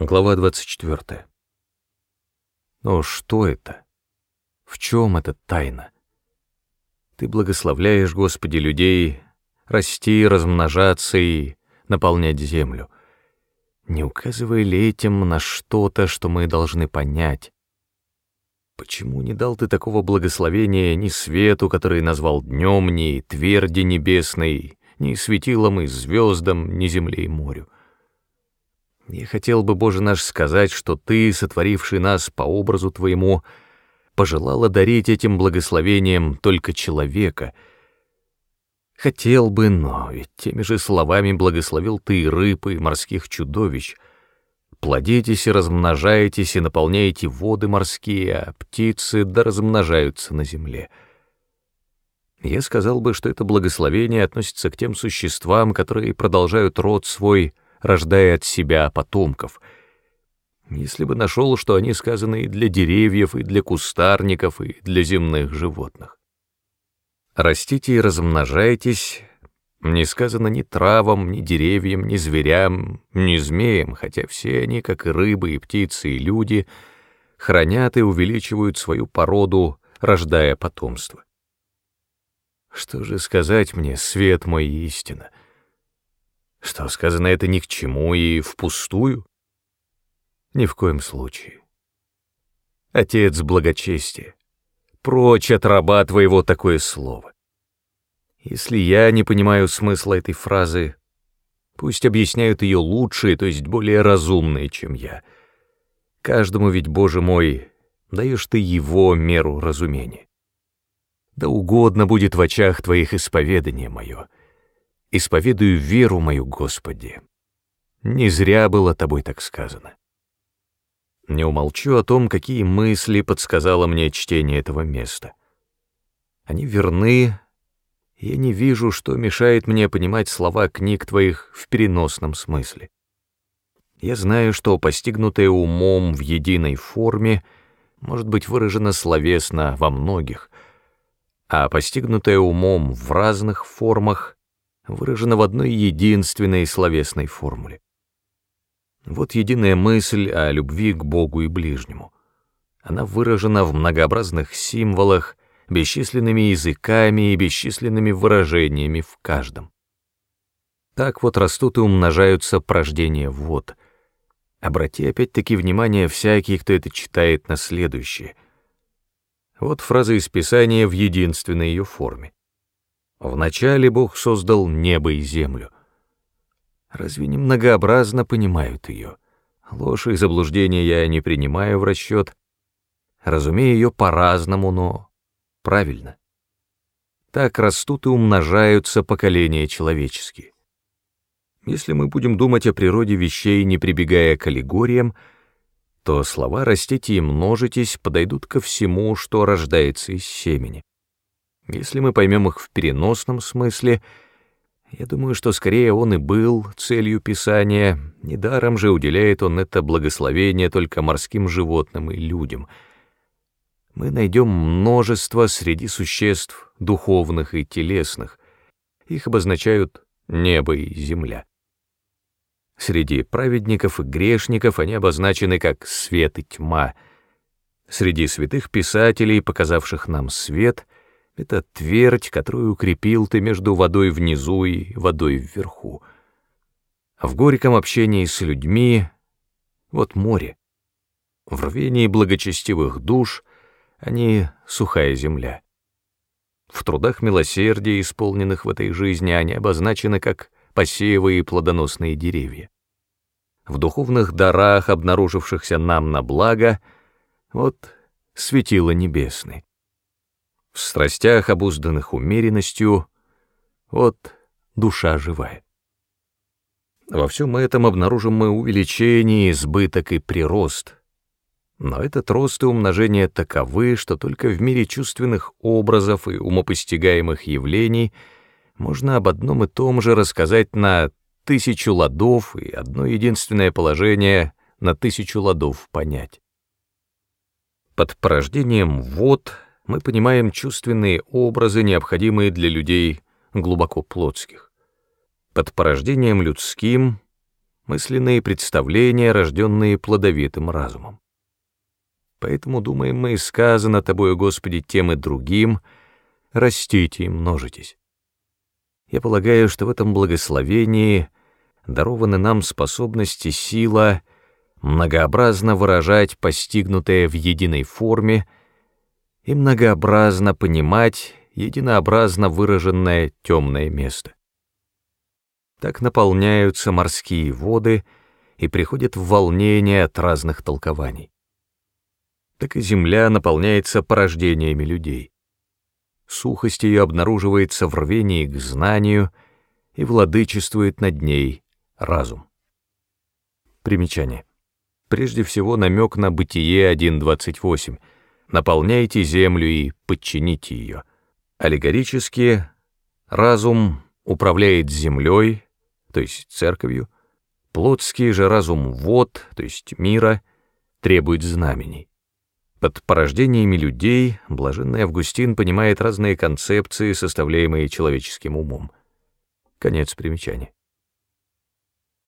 Глава 24. Но что это? В чем эта тайна? Ты благословляешь, Господи, людей расти, размножаться и наполнять землю. Не указывая ли этим на что-то, что мы должны понять? Почему не дал ты такого благословения ни свету, который назвал днем, ни тверди небесной, ни светилом и звездам, ни земле и морю? Я хотел бы, Боже наш, сказать, что Ты, сотворивший нас по образу Твоему, пожелал дарить этим благословением только человека. Хотел бы, но ведь теми же словами благословил Ты и рыб, и морских чудовищ. Плодитесь и размножаетесь, и наполняете воды морские, а птицы да размножаются на земле. Я сказал бы, что это благословение относится к тем существам, которые продолжают род свой — рождая от себя потомков. Если бы нашел, что они сказаны и для деревьев, и для кустарников, и для земных животных. Растите и размножайтесь, не сказано ни травам, ни деревьям, ни зверям, ни змеям, хотя все они, как и рыбы, и птицы, и люди, хранят и увеличивают свою породу, рождая потомство. Что же сказать мне, свет мой истина? Что сказано это ни к чему и впустую? Ни в коем случае. Отец благочестия, прочь от раба твоего такое слово. Если я не понимаю смысла этой фразы, пусть объясняют ее лучшие, то есть более разумные, чем я. Каждому ведь, Боже мой, даешь ты его меру разумения. Да угодно будет в очах твоих исповедание мое — исповедую веру мою, Господи. Не зря было тобой так сказано. Не умолчу о том, какие мысли подсказало мне чтение этого места. Они верны, я не вижу, что мешает мне понимать слова книг твоих в переносном смысле. Я знаю, что постигнутое умом в единой форме может быть выражено словесно во многих, а постигнутое умом в разных формах выражена в одной единственной словесной формуле. Вот единая мысль о любви к Богу и ближнему. Она выражена в многообразных символах, бесчисленными языками и бесчисленными выражениями в каждом. Так вот растут и умножаются порождения вод. Обрати опять-таки внимание всякий, кто это читает на следующее. Вот фраза из Писания в единственной ее форме. Вначале Бог создал небо и землю. Разве не многообразно понимают ее? Ложь и заблуждение я не принимаю в расчет. Разумею ее по-разному, но правильно. Так растут и умножаются поколения человеческие. Если мы будем думать о природе вещей, не прибегая к аллегориям, то слова «растите» и «множитесь» подойдут ко всему, что рождается из семени. Если мы поймем их в переносном смысле, я думаю, что скорее он и был целью Писания, недаром же уделяет он это благословение только морским животным и людям. Мы найдем множество среди существ духовных и телесных. Их обозначают небо и земля. Среди праведников и грешников они обозначены как свет и тьма. Среди святых писателей, показавших нам свет — это твердь, которую укрепил ты между водой внизу и водой вверху. А в горьком общении с людьми — вот море. В рвении благочестивых душ они — сухая земля. В трудах милосердия, исполненных в этой жизни, они обозначены как посевы плодоносные деревья. В духовных дарах, обнаружившихся нам на благо, вот светило небесный в страстях, обузданных умеренностью, вот душа живая. Во всем этом обнаружим мы увеличение, избыток и прирост. Но этот рост и умножение таковы, что только в мире чувственных образов и умопостигаемых явлений можно об одном и том же рассказать на тысячу ладов и одно единственное положение на тысячу ладов понять. Под порождением вод — мы понимаем чувственные образы, необходимые для людей глубоко плотских. Под порождением людским мысленные представления, рожденные плодовитым разумом. Поэтому, думаем мы, сказано тобою, Господи, тем и другим, растите и множитесь. Я полагаю, что в этом благословении дарованы нам способности сила многообразно выражать постигнутое в единой форме и многообразно понимать единообразно выраженное темное место. Так наполняются морские воды и приходят в волнение от разных толкований. Так и земля наполняется порождениями людей. Сухость ее обнаруживается в рвении к знанию и владычествует над ней разум. Примечание. Прежде всего намек на Бытие 1.28. «Наполняйте землю и подчините ее». Аллегорически разум управляет землей, то есть церковью, плотский же разум вод, то есть мира, требует знамений. Под порождениями людей блаженный Августин понимает разные концепции, составляемые человеческим умом. Конец примечания.